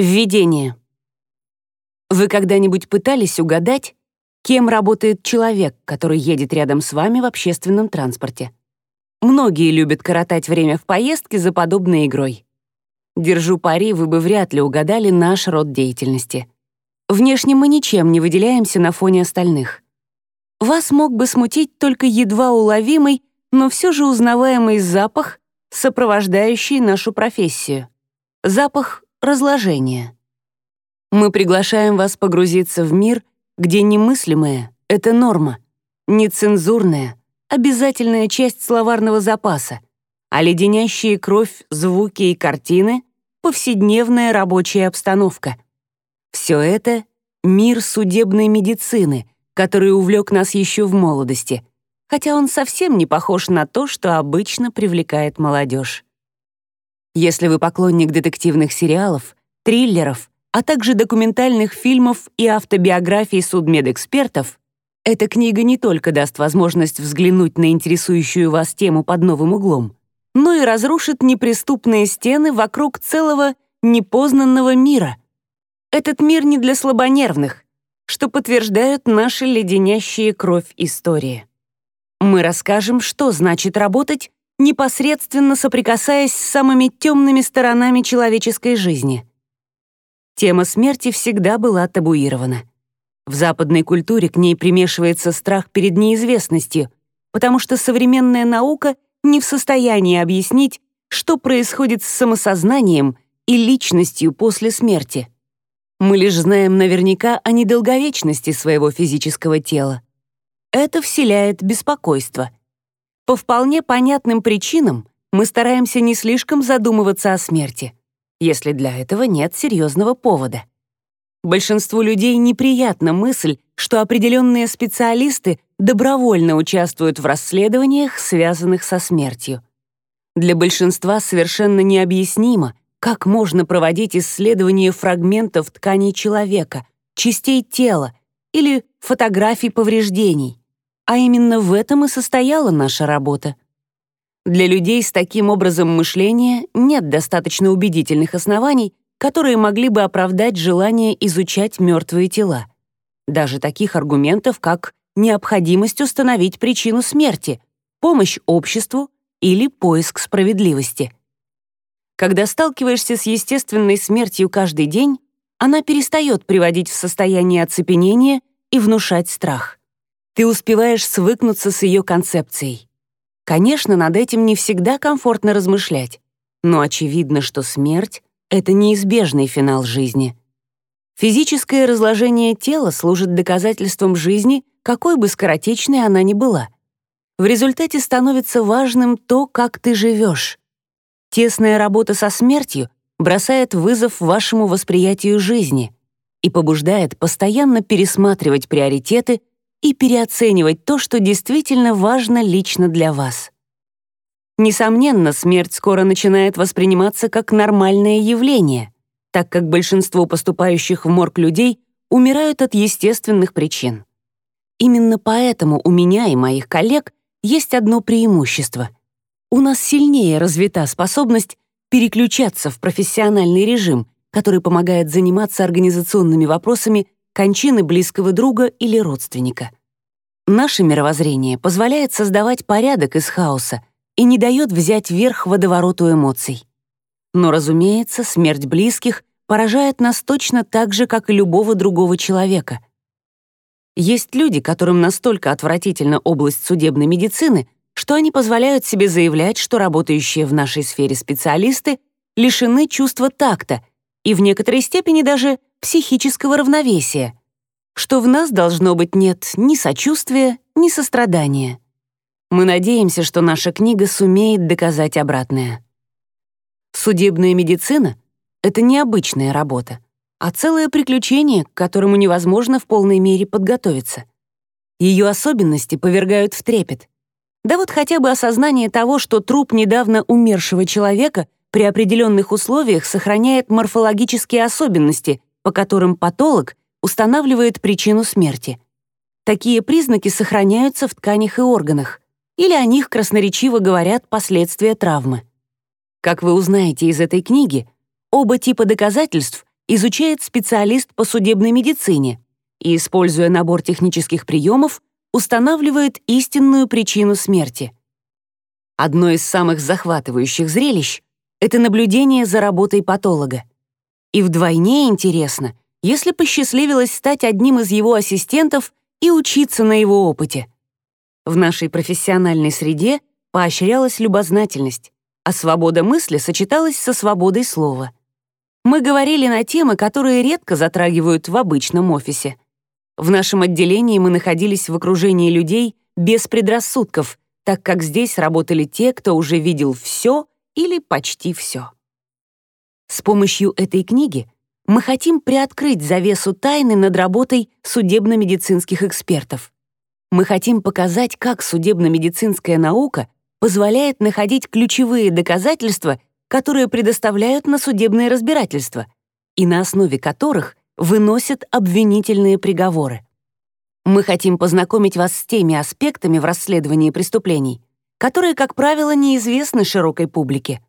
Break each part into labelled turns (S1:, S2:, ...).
S1: Введение. Вы когда-нибудь пытались угадать, кем работает человек, который едет рядом с вами в общественном транспорте? Многие любят коротать время в поездке за подобной игрой. Держу пари, вы бы вряд ли угадали наш род деятельности. Внешне мы ничем не выделяемся на фоне остальных. Вас мог бы смутить только едва уловимый, но все же узнаваемый запах, сопровождающий нашу профессию. Запах разложение. Мы приглашаем вас погрузиться в мир, где немыслимое — это норма, нецензурная — обязательная часть словарного запаса, а леденящие кровь звуки и картины — повседневная рабочая обстановка. Все это — мир судебной медицины, который увлек нас еще в молодости, хотя он совсем не похож на то, что обычно привлекает молодежь. Если вы поклонник детективных сериалов, триллеров, а также документальных фильмов и автобиографий судмедэкспертов, эта книга не только даст возможность взглянуть на интересующую вас тему под новым углом, но и разрушит неприступные стены вокруг целого непознанного мира. Этот мир не для слабонервных, что подтверждают наши леденящие кровь истории. Мы расскажем, что значит работать непосредственно соприкасаясь с самыми темными сторонами человеческой жизни. Тема смерти всегда была табуирована. В западной культуре к ней примешивается страх перед неизвестностью, потому что современная наука не в состоянии объяснить, что происходит с самосознанием и личностью после смерти. Мы лишь знаем наверняка о недолговечности своего физического тела. Это вселяет беспокойство — по вполне понятным причинам мы стараемся не слишком задумываться о смерти, если для этого нет серьезного повода. Большинству людей неприятна мысль, что определенные специалисты добровольно участвуют в расследованиях, связанных со смертью. Для большинства совершенно необъяснимо, как можно проводить исследования фрагментов тканей человека, частей тела или фотографий повреждений. А именно в этом и состояла наша работа. Для людей с таким образом мышления нет достаточно убедительных оснований, которые могли бы оправдать желание изучать мертвые тела. Даже таких аргументов, как необходимость установить причину смерти, помощь обществу или поиск справедливости. Когда сталкиваешься с естественной смертью каждый день, она перестает приводить в состояние оцепенения и внушать страх ты успеваешь свыкнуться с ее концепцией. Конечно, над этим не всегда комфортно размышлять, но очевидно, что смерть — это неизбежный финал жизни. Физическое разложение тела служит доказательством жизни, какой бы скоротечной она ни была. В результате становится важным то, как ты живешь. Тесная работа со смертью бросает вызов вашему восприятию жизни и побуждает постоянно пересматривать приоритеты и переоценивать то, что действительно важно лично для вас. Несомненно, смерть скоро начинает восприниматься как нормальное явление, так как большинство поступающих в морг людей умирают от естественных причин. Именно поэтому у меня и моих коллег есть одно преимущество. У нас сильнее развита способность переключаться в профессиональный режим, который помогает заниматься организационными вопросами кончины близкого друга или родственника. Наше мировоззрение позволяет создавать порядок из хаоса и не дает взять верх водовороту эмоций. Но, разумеется, смерть близких поражает нас точно так же, как и любого другого человека. Есть люди, которым настолько отвратительна область судебной медицины, что они позволяют себе заявлять, что работающие в нашей сфере специалисты лишены чувства такта и в некоторой степени даже психического равновесия, что в нас должно быть нет ни сочувствия, ни сострадания. Мы надеемся, что наша книга сумеет доказать обратное. Судебная медицина — это необычная работа, а целое приключение, к которому невозможно в полной мере подготовиться. Ее особенности повергают в трепет. Да вот хотя бы осознание того, что труп недавно умершего человека при определенных условиях сохраняет морфологические особенности, по которым патолог устанавливает причину смерти. Такие признаки сохраняются в тканях и органах, или о них красноречиво говорят последствия травмы. Как вы узнаете из этой книги, оба типа доказательств изучает специалист по судебной медицине и, используя набор технических приемов, устанавливает истинную причину смерти. Одно из самых захватывающих зрелищ — это наблюдение за работой патолога. И вдвойне интересно, если посчастливилось стать одним из его ассистентов и учиться на его опыте. В нашей профессиональной среде поощрялась любознательность, а свобода мысли сочеталась со свободой слова. Мы говорили на темы, которые редко затрагивают в обычном офисе. В нашем отделении мы находились в окружении людей без предрассудков, так как здесь работали те, кто уже видел все или почти все. С помощью этой книги мы хотим приоткрыть завесу тайны над работой судебно-медицинских экспертов. Мы хотим показать, как судебно-медицинская наука позволяет находить ключевые доказательства, которые предоставляют на судебные разбирательства, и на основе которых выносят обвинительные приговоры. Мы хотим познакомить вас с теми аспектами в расследовании преступлений, которые, как правило, неизвестны широкой публике.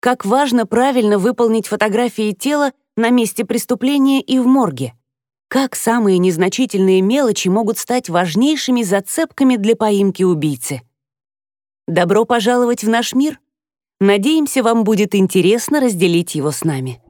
S1: Как важно правильно выполнить фотографии тела на месте преступления и в морге. Как самые незначительные мелочи могут стать важнейшими зацепками для поимки убийцы. Добро пожаловать в наш мир. Надеемся, вам будет интересно разделить его с нами.